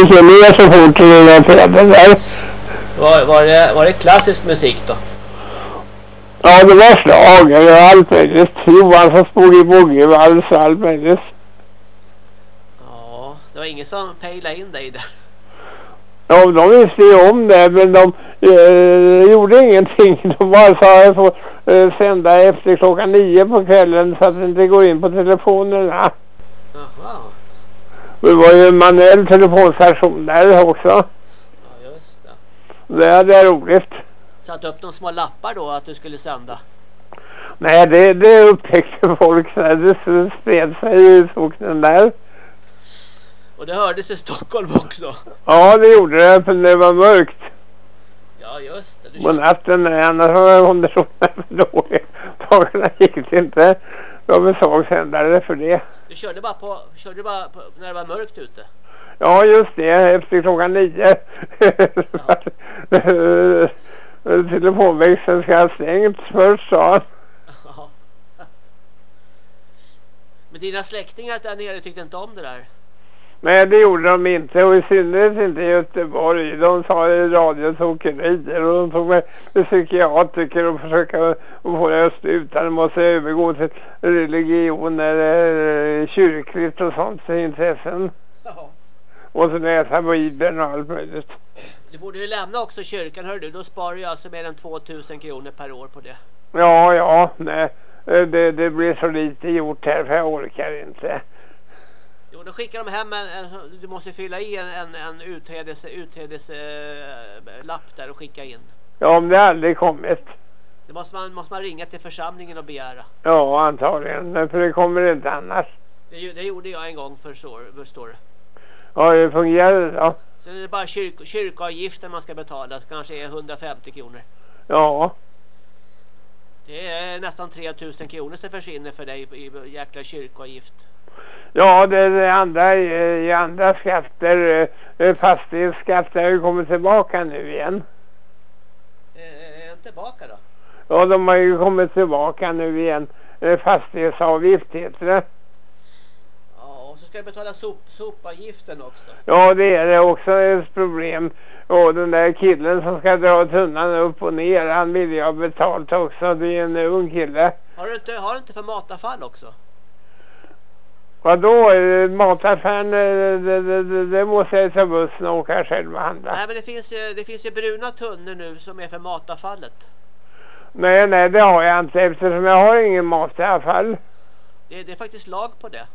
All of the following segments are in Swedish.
gick ju ner så fort det där trädet där. Var, var, det, var det klassisk musik då? Ja, det var slager och allt möjligt. Johanssons boogie-boogie-vals och allt möjligt. Ja, det var ingen som pejlade in dig där. Ja, de visste ju om det, men de eh, gjorde ingenting. De bara sa att jag eh, sända efter klockan nio på kvällen så att det inte går in på telefonerna. Jaha, Det var ju en manuell telefonstation där också. ja just det. Det är roligt. Satt upp de små lappar då att du skulle sända. Nej, det, det upptäckte folk så här. Det spred sig i socknen där. Och det hördes i Stockholm också. Ja, det gjorde det, för det var mörkt Ja just det. Du på natten. Annars var konditionen för dålig. Dagarna gick det inte. De var svag sändare för det. du körde bara, på, körde bara på, när det var mörkt ute. Ja, just det. Efter klockan nio. Telefonväxeln ska ha stängts först, sa han. Men dina släktingar där nere tyckte inte om det där. Nej, det gjorde de inte. Och i synnerhet inte i Göteborg. De sa i radiotokerier och de tog med psykiatriker och försöka få det att sluta. De måste övergå till religion eller kyrkligt och sånt intressen. Ja. Och så läsa Bibeln och allt möjligt. Du borde ju lämna också kyrkan hör du. Då sparar du alltså mer än 2000 kronor per år på det. Ja, ja, nej. Det, det blir så lite gjort här för jag orkar inte. Jo, då skickar de hem en, en du måste fylla i en, en, en utträdelse, utträdelse eh, lapp där och skicka in. Ja, om det aldrig kommit. Det måste man, måste man ringa till församlingen och begära. Ja, antagligen. För det kommer inte annars. Det, det gjorde jag en gång förstår, du. Ja, det fungerar då. Sen är det bara kyrk, kyrkoavgiften man ska betala. Kanske är 150 kronor. Ja, Det är nästan 3000 kronor som försvinner för dig i jäkla kyrkoavgift. ja det, det andra i, andra skatter, eh, fastighetsskatter har ju kommit tillbaka nu igen. Eh, Är den tillbaka då? Ja, de har ju kommit tillbaka nu igen. Eh, Fastighetsavgift heter det. Ska du betala sop, sopavgiften också. Ja, det är det också ett problem. Och den där killen som ska dra tunnan upp och ner, han vill ju ha betalt också. Det är en ung kille. Har du inte, har du inte för matavfall också? Vadå, eh, mataffären, det, det, det, det måste jag ta bussen och åka själv och handla. Nej men det finns, ju, det finns ju bruna tunnor nu som är för matavfallet. Nej, nej, det har jag inte eftersom jag har ingen matavfall. Det, det är faktiskt lag på det.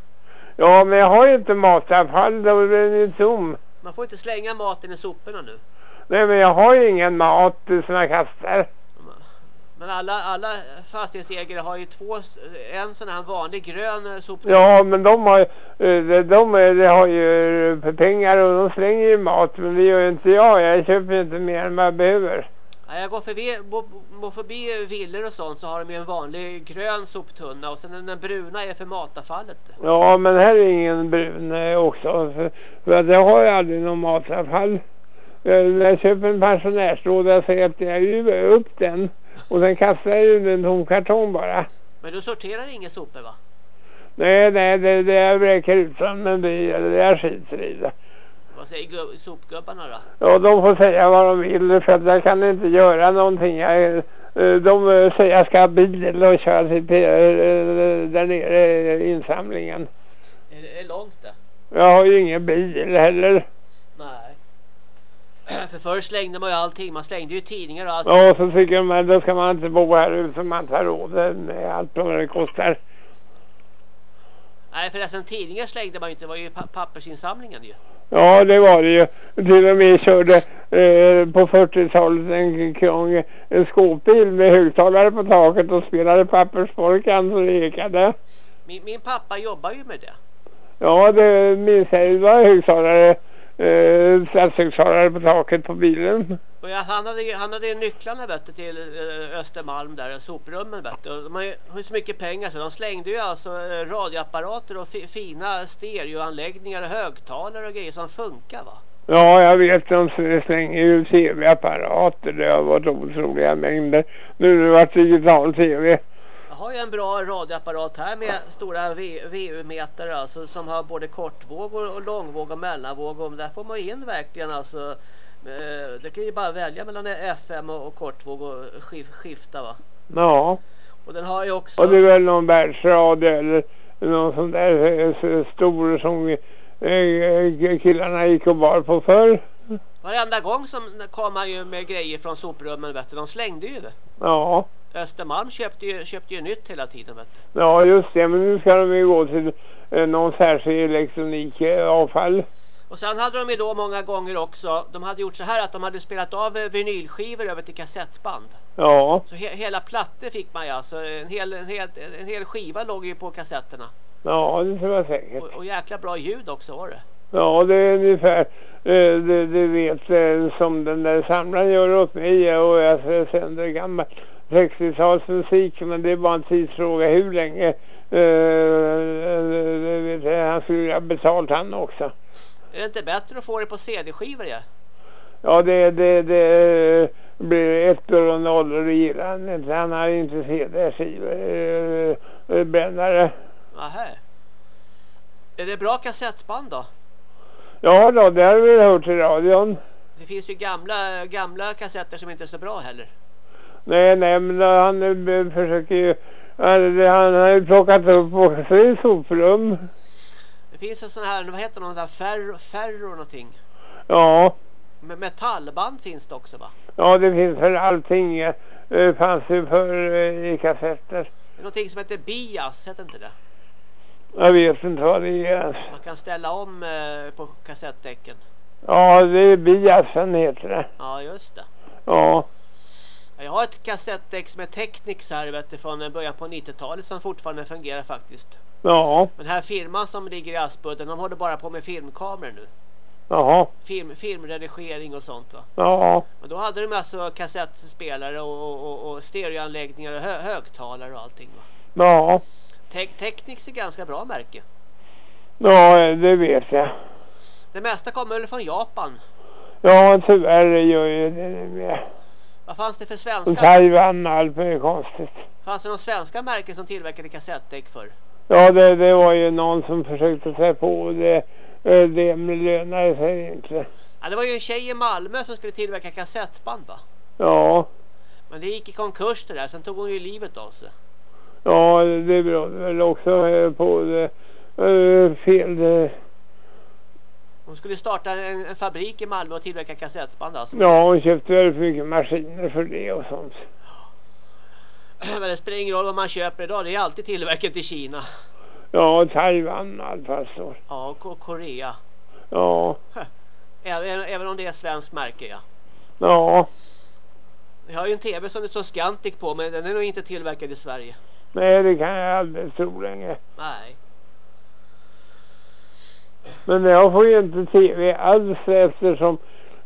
Ja, men jag har ju inte matavfall, då är den ju tom. Man får inte slänga maten i soporna nu. Nej, men jag har ju ingen mat som jag kastar. Men alla, alla fastighetsägare har ju två, en sån här vanlig grön eh, soptunna. Ja, men de har, ju- eh, de, de, de har ju eh, pengar och de slänger ju mat, men det gör ju inte jag. Jag köper inte mer än vad jag behöver. Ja, Jag går förbi, bo förbi villor och sånt så har de ju en vanlig grön soptunna och sen den, bruna är för matavfallet. Ja, men här är ingen brun eh, också. För, jag har ju aldrig någon matavfall. Jag, när jag köper en pensionärslåda så äter jag ju upp den. Och sen kastar jag ju en tom kartong bara. Men du sorterar inga sopor va? Nej, nej, det, det jag vräker ut som en bil. Det jag skiter i det. Vad säger gubb, sopgubbarna då? Ja, de får säga vad de vill för att jag kan inte göra någonting. Jag, eh, de eh, säger jag ska ha bil och köra till eh, där nere insamlingen. Är det är långt det? Jag har ju ingen bil heller. Nej. För förr slängde man ju allting. Man slängde ju tidningar och allt. Ja, så tycker man då ska man inte bo här ute man har råd med allt vad det kostar. Nej förresten tidningar slängde man ju inte. Det var ju pa pappersinsamlingen ju. Ja, det var det ju. Till och med körde eh, på 40-talet en, krång, en skåpbil med högtalare på taket och spelade pappersfolkan så det ekade. Min, min pappa jobbar ju med det. Ja, det minns jag. Det var högtalare, stadshögtalare på taket på bilen. Och jag, han, hade, han hade nycklarna vet till eh, Östermalm där, soprummen vet du. De har ju, så mycket pengar så de slängde ju alltså eh, radioapparater och fi, fina stereoanläggningar och högtalare och grejer som funkar va. Ja, jag vet. De slänger ju tv-apparater. Det har varit otroliga mängder. Nu har det varit digital tv. Har ju en bra radioapparat här med stora VU-mätare alltså som har både kortvåg och långvåg och mellanvåg och där får man in verkligen alltså eh, det kan ju bara välja mellan FM och kortvåg och skifta va? Ja. Och den har ju också... Och det är väl någon världsradio eller någon sån där eh, stor som eh, killarna gick och bar på förr. Varenda gång som kom man ju med grejer från soprummen vet du, de slängde ju det. Ja. Östermalm köpte ju, köpte ju nytt hela tiden vet du. Ja just det, men nu ska de ju gå till eh, någon särskild elektronikavfall. Eh, och sen hade de ju då många gånger också, de hade gjort så här att de hade spelat av eh, vinylskivor över till kassettband. Ja. Så he hela plattor fick man ju alltså, en hel, en, hel, en hel skiva låg ju på kassetterna. Ja, det tror jag säkert. Och, och jäkla bra ljud också var det. Ja, det är ungefär eh, det vet som den där samlaren gör åt mig och jag sänder gammal 60-talsmusik men det är bara en tidsfråga hur länge eh, eh jag, han skulle ha betalt han också. Är det inte bättre att få det på CD-skivor ja? Ja, det, det, det blir ettor och nollor i gillan. Han har inte CD-skivor, eh, brännare. Nähä. Är det bra kassettband då? Ja då, det har vi hört i radion. Det finns ju gamla, gamla kassetter som inte är så bra heller. Nej, nej, men han eh, försöker ju... Han, han har ju plockat upp också i soprum. Det finns en sån här, vad heter någon där, ferro, ferro någonting. Ja. Men metallband finns det också va? Ja, det finns för allting. Det fanns ju för eh, i kassetter. Det är någonting som heter bias, heter inte det? Jag vet inte vad det är. Man kan ställa om eh, på kassettdäcken. Ja, det är biasen heter det. Ja, just det. Ja. Jag har ett kassettdäck som är Technics här vet du, från början på 90-talet som fortfarande fungerar faktiskt. Ja. Men här firman som ligger i Aspudden, de håller bara på med filmkameror nu. Jaha. Film, filmredigering och sånt va? Ja. Men då hade de alltså kassettspelare och, och, och stereoanläggningar och hö, högtalare och allting va? Ja. Te Technics är ganska bra märke. Ja, det vet jag. Det mesta kommer väl från Japan? Ja, tyvärr gör ju det med. Vad fanns det för svenska? Taiwan, allt är konstigt. Fanns det någon svenska märken som tillverkade kassettdäck för? Ja, det, det var ju någon som försökte sig på det. Eh, det lönade sig inte. Ja, det var ju en tjej i Malmö som skulle tillverka kassettband va? Ja. Men det gick i konkurs det där, sen tog hon ju livet av sig. Ja, det berodde väl också eh, på det, uh, fel. Det. Hon skulle starta en, en, fabrik i Malmö och tillverka kassettband alltså. Ja, hon köpte väldigt mycket maskiner för det och sånt. Men det spelar ingen roll vad man köper idag, det är alltid tillverkat i Kina. Ja, Taiwan står. Ja, och Korea. Ja. Även, även om det är svenskt märke, ja. Ja. Jag har ju en tv som det står Scantic på, men den är nog inte tillverkad i Sverige. Nej, det kan jag aldrig tro längre. Nej. Men jag får ju inte tv alls eftersom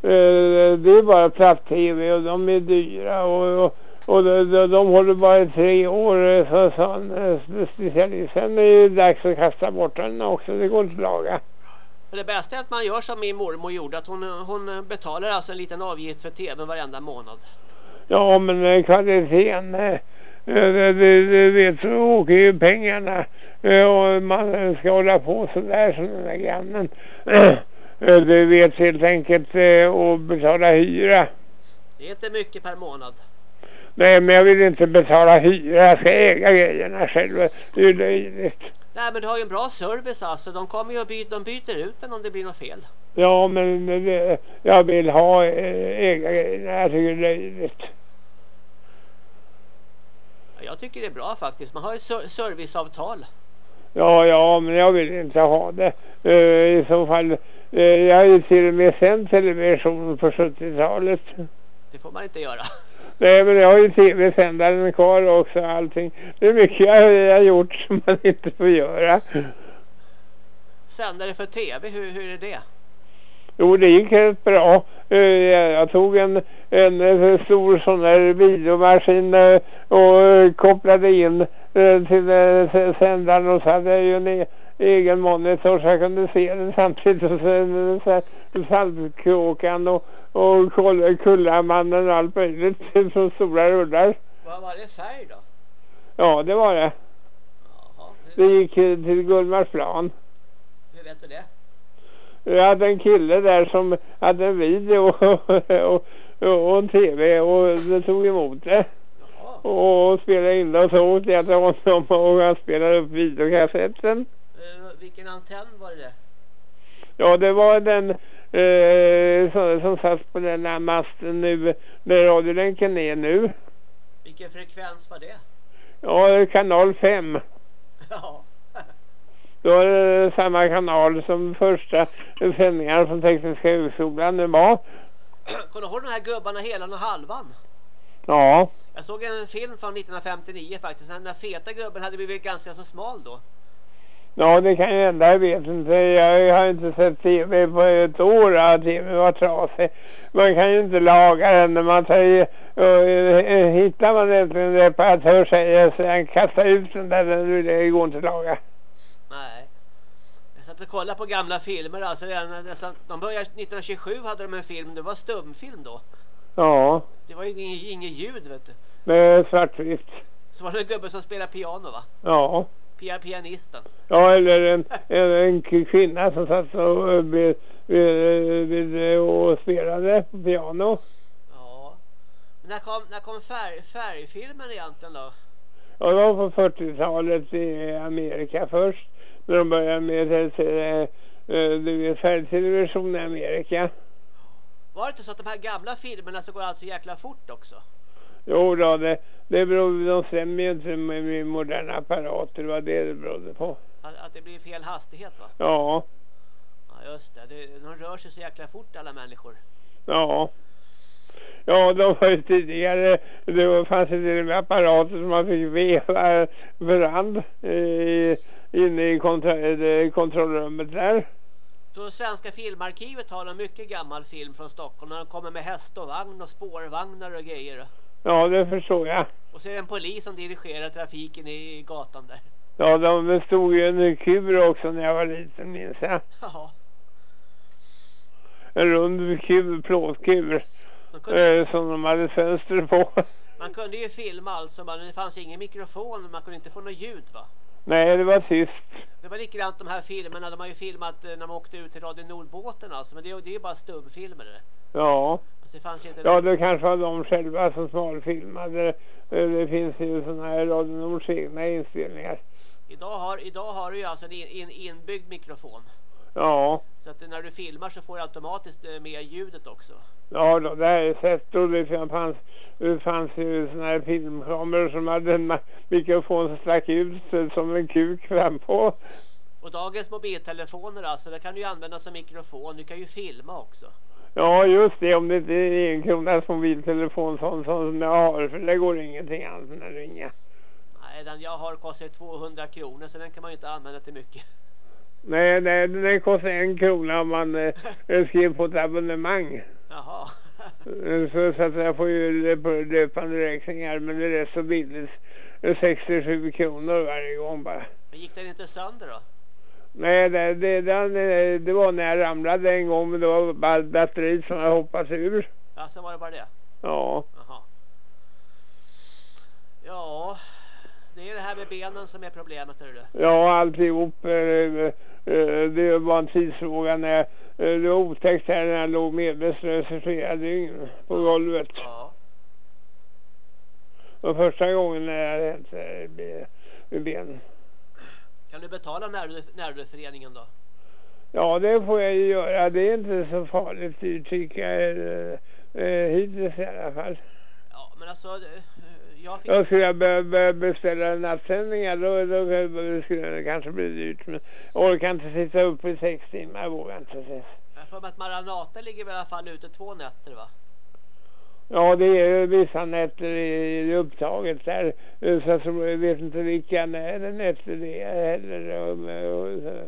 eh, det är bara platt-tv och de är dyra och, och, och de, de, de håller bara i tre år eh, så en eh, specialist. Sen är det dags att kasta bort den också, det går inte att laga. det bästa är att man gör som min mormor gjorde, att hon, hon betalar alltså en liten avgift för tvn varenda månad. Ja, men kvaliteten det, det vet så åker ju pengarna och man ska hålla på sådär som den där grannen. Det vet helt enkelt att betala hyra. Det är inte mycket per månad. Nej, men jag vill inte betala hyra. Jag ska äga grejerna själv. Det är löjligt. Nej, men du har ju en bra service alltså. De kommer ju och byter, de byter ut den om det blir något fel. Ja, men jag vill ha äga grejerna. Jag tycker det är löjligt. Jag tycker det är bra faktiskt. Man har ju serviceavtal. Ja, ja, men jag vill inte ha det. Uh, I så fall, uh, jag har ju till och med sänt television på 70-talet. Det får man inte göra. Nej, men jag har ju tv-sändaren kvar också allting. Det är mycket jag, jag har gjort som man inte får göra. Sändare för tv, hur, hur är det? Jo, det gick helt bra. Eh, jag tog en, en stor sån där videomaskin eh, och kopplade in eh, till sändaren och så hade jag ju en e-, egen monitor så jag kunde se den samtidigt och sen saltkråkan och, och kullamannen och allt möjligt som stora rullar. Vad var det färg då? Ja, det var det. Jaha. Det gick eh, till Gullmarsplan. hur vet du det? Jag hade en kille där som hade en video och, och, och en tv och det tog emot det. Jaha. Och spelade in det och så åkte jag till honom och han spelade upp videokassetten. Eh, vilken antenn var det? Ja, det var den eh, som, som satt på den här masten nu, där radiolänken är nu. Vilken frekvens var det? Ja, kanal 5. Ja. Då är det samma kanal som första sändningar från Tekniska högskolan nu var. Kommer du ihåg de här gubbarna helan och halvan? Ja, Jag såg en film från 1959 faktiskt. Den där feta gubben hade blivit ganska så smal då. ja det kan ju hända, jag vet inte. Jag har inte sett tv på ett år, ja, tv var trasig. Man kan ju inte laga den när man säger, och, eh, hittar man inte en reparatör säger så han kastar ut den där, det går inte att laga. Nej. Jag satt och kollade på gamla filmer. Alltså redan nästan, de började 1927 hade de en film. Det var stumfilm då. Ja, Det var ju inget, inget ljud vet du. med svartvitt. Så var det en gubbe som spelade piano va? Ja. Pia, pianisten. Ja, eller en, en, en kvinna som satt och, eh, vid, vid, vid, och spelade på piano. Ja. Men när kom, när kom färg, färgfilmen egentligen då? Ja, det var på 40-talet i Amerika först. När de började med eh, eh, färgtelevision i Amerika. Var det inte så att de här gamla filmerna så går allt så jäkla fort också? Jo då, det, det beror, de stämmer ju inte med, med moderna apparater. Var det det berodde på. Att, att det blir fel hastighet va? Ja, Ja just det. det. De rör sig så jäkla fort alla människor. ja. Ja, de var ju tidigare, det var- fanns ju till och med apparater som man fick veva brand eh, inne i eh, kontrollrummet där. Så Svenska Filmarkivet har en mycket gammal film från Stockholm. När de kommer med häst och vagn och spårvagnar och grejer. Ja, det förstår jag. Och så är det en polis som dirigerar trafiken i gatan där. Ja, de, stod ju en kur också när jag var liten, minns jag. Ja. En rund kur, plåtkur, kunde, eh, som de hade fönster på. man kunde ju filma alltså, men det fanns ingen mikrofon. Man kunde inte få något ljud va? Nej, det var tyst. Det var likadant de här filmerna. De har ju filmat eh, när de åkte ut till Radio Nordbåten alltså. Men det, är- det är ju bara stubbfilmer. Ja, Alltså, det ja det kanske var de själva som smalfilmade. Eh, Det finns ju sådana här Radio Nords egna inspelningar. Idag har, idag har du ju alltså en in, inbyggd mikrofon. Ja, Så att när du filmar så får du automatiskt eh, med ljudet också. ja det jag sett. Och det fanns, det fanns ju sådana här filmkameror som hade en mikrofon som stack ut eh, som en kuk fram på. Och dagens mobiltelefoner alltså, det kan du ju använda som mikrofon. Du kan ju filma också. Ja, just det. Om det inte är en kronas mobiltelefon sån som jag har. För det går ingenting annat än att ringa. Nej, den jag har kostar 200 kronor så den kan man ju inte använda till mycket. Nej, nej, den kostar en krona om man eh, skriver på ett abonnemang. Jaha. Eh, Så, så att jag får ju löp- löpande räkningar. Men det är så billigt. Eh, 67 kronor varje gång bara. Men gick den inte sönder då? Nej, det, det, den, eh, det var när jag ramlade en gång. Men det var bara batteriet som jag hoppade ur. Ja, så var det bara det. Ja, Jaha. Ja, det är det här med benen som är problemet, hör du. ja alltihop. eh, eh, Det var en tidsfråga när eh, det var otäckt här när jag låg medvetslös i flera dygn på golvet. Ja. Och första gången när jag hade hänt eh, be- med benen. Kan du betala närrådföreningen då? Ja, det får jag ju göra. Det är inte så farligt dyrt tycker jag. eh, eh, Hittills i alla fall. Alltså, eh, jag fick... Jag skulle be, be, beställa nattsändningar då, då skulle det kanske bli dyrt. Men jag orkar inte sitta upp i sex timmar. Jag vågar inte. Jag får att Maranata ligger i alla fall ute två nätter va? Ja, det är vissa nätter i, i upptaget där. eh, Så jag jag vet inte vilka nä- nätter det är heller.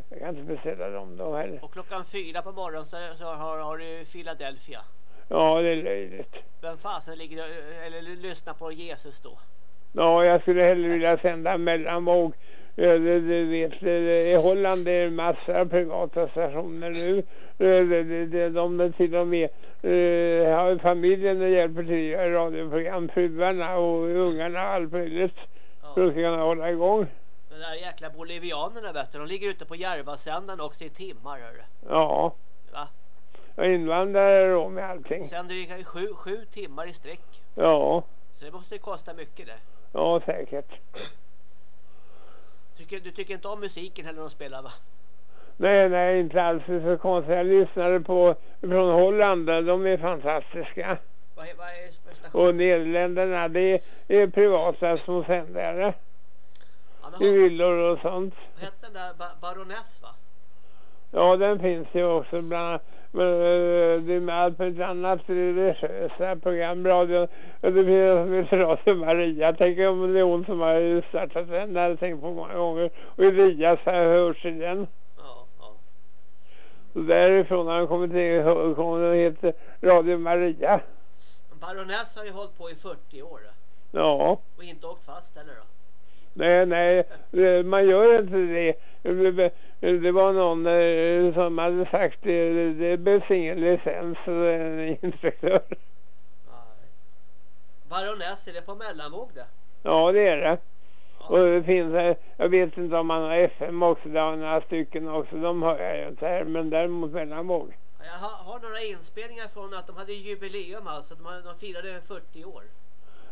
Jag kan inte beställa dem då heller. Och klockan fyra på morgonen så, så har, har du Philadelphia. Ja, det är löjligt. Vem fasen ligger eller lyssnar på Jesus då? Ja, jag skulle hellre vilja sända mellanvåg. Det- Du vet, i Holland är det massor av privata stationer nu. De till och med eh, har familjen och hjälper till att göra radioprogram, fruarna och ungarna och allt möjligt. Ja. För att kunna hålla igång. De där jäkla bolivianerna vet du, de ligger ute på Järvasändan också i timmar hörru. Ja. Va? Är invandrare då med allting. Sänder i sju, sju timmar i sträck. Ja. Så det måste ju kosta mycket det. Ja, säkert. Tycker, du tycker inte om musiken heller de spelar va? Nej, nej, inte alls. Det är så konstigt. Jag lyssnade på från Holland. De är fantastiska. Vad är, vad är? Och Nederländerna, det är privata små sändare. Han I villor och sånt. vad hette den där ba, Baroness va? Ja, den finns ju också bland annat. Men eh, det är med allt möjligt annat religiösa program. Radio, och det finns Radio Maria. Tänk om det är hon som har startat den. Det har jag tänkt på många gånger. Och Elias har hört i den. Ja, ja. Därifrån har han kommit till, kommer heter Radio Maria. Baroness har ju hållit på i 40 år Ja. och inte åkt fast eller då? Nej, nej, det- man gör inte det. Det- Det var någon eh, som hade sagt det, det behövs ingen licens för en inspektör. Nej. Baroness, är det på mellanvåg det? Ja, det är det. Ja. Och det finns, eh, jag vet inte om man har FM också, det har några stycken också, de hör jag ju inte här, men däremot mellanvåg. Jag har, har några inspelningar från att de hade jubileum alltså, de, hade, de firade 40 år.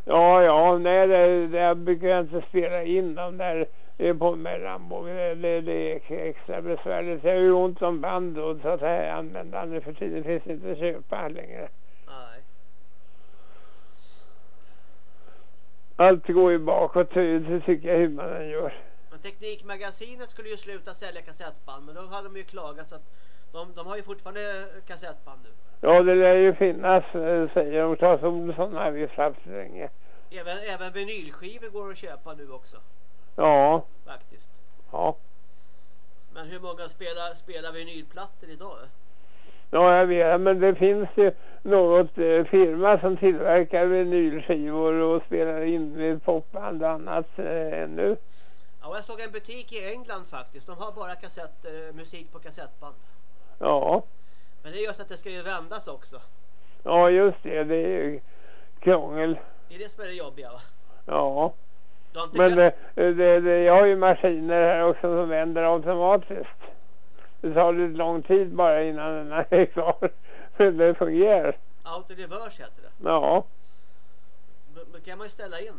Ja, ja, nej, det, det brukar jag inte spela in de där på mellanvåg. Det, det, det är extra besvärligt. Jag har ju ont om band och så att jag använder nu för tiden finns inte att köpa längre. Nej. Allt går ju bakåt, det tycker jag hur man än gör. Men Teknikmagasinet skulle ju sluta sälja kassettband men då hade de ju klagat så att de, de har ju fortfarande kassettband nu. Ja, det lär ju finnas, eh, säger de. Claes Olsson har vi haft länge. Även, även vinylskivor går att köpa nu också Ja, faktiskt. ja. Men hur många spelar, spelar vinylplattor idag? Ja, jag vet, men det finns ju något eh, firma som tillverkar vinylskivor och spelar in med popband och annat eh, ännu. Ja, jag såg en butik i England faktiskt. De har bara kassett, eh, musik på kassettband. Ja, Men det är just att det ska ju vändas också. ja just det, det är ju krångel. Det är det som är det jobbiga va? Ja, men det, det, det, jag har ju maskiner här också som vänder automatiskt. Det tar lite lång tid bara innan den är klar. Det fungerar. Auto reverse heter det. Ja, Men kan man ju ställa in.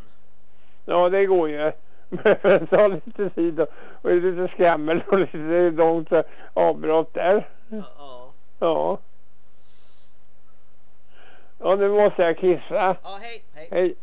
ja det går ju. Men det tar lite tid och, och lite skrammel och lite långt avbrott där. Ja. ja. Ja. Ja, nu måste jag kissa. Ja, hej, hej. Hej.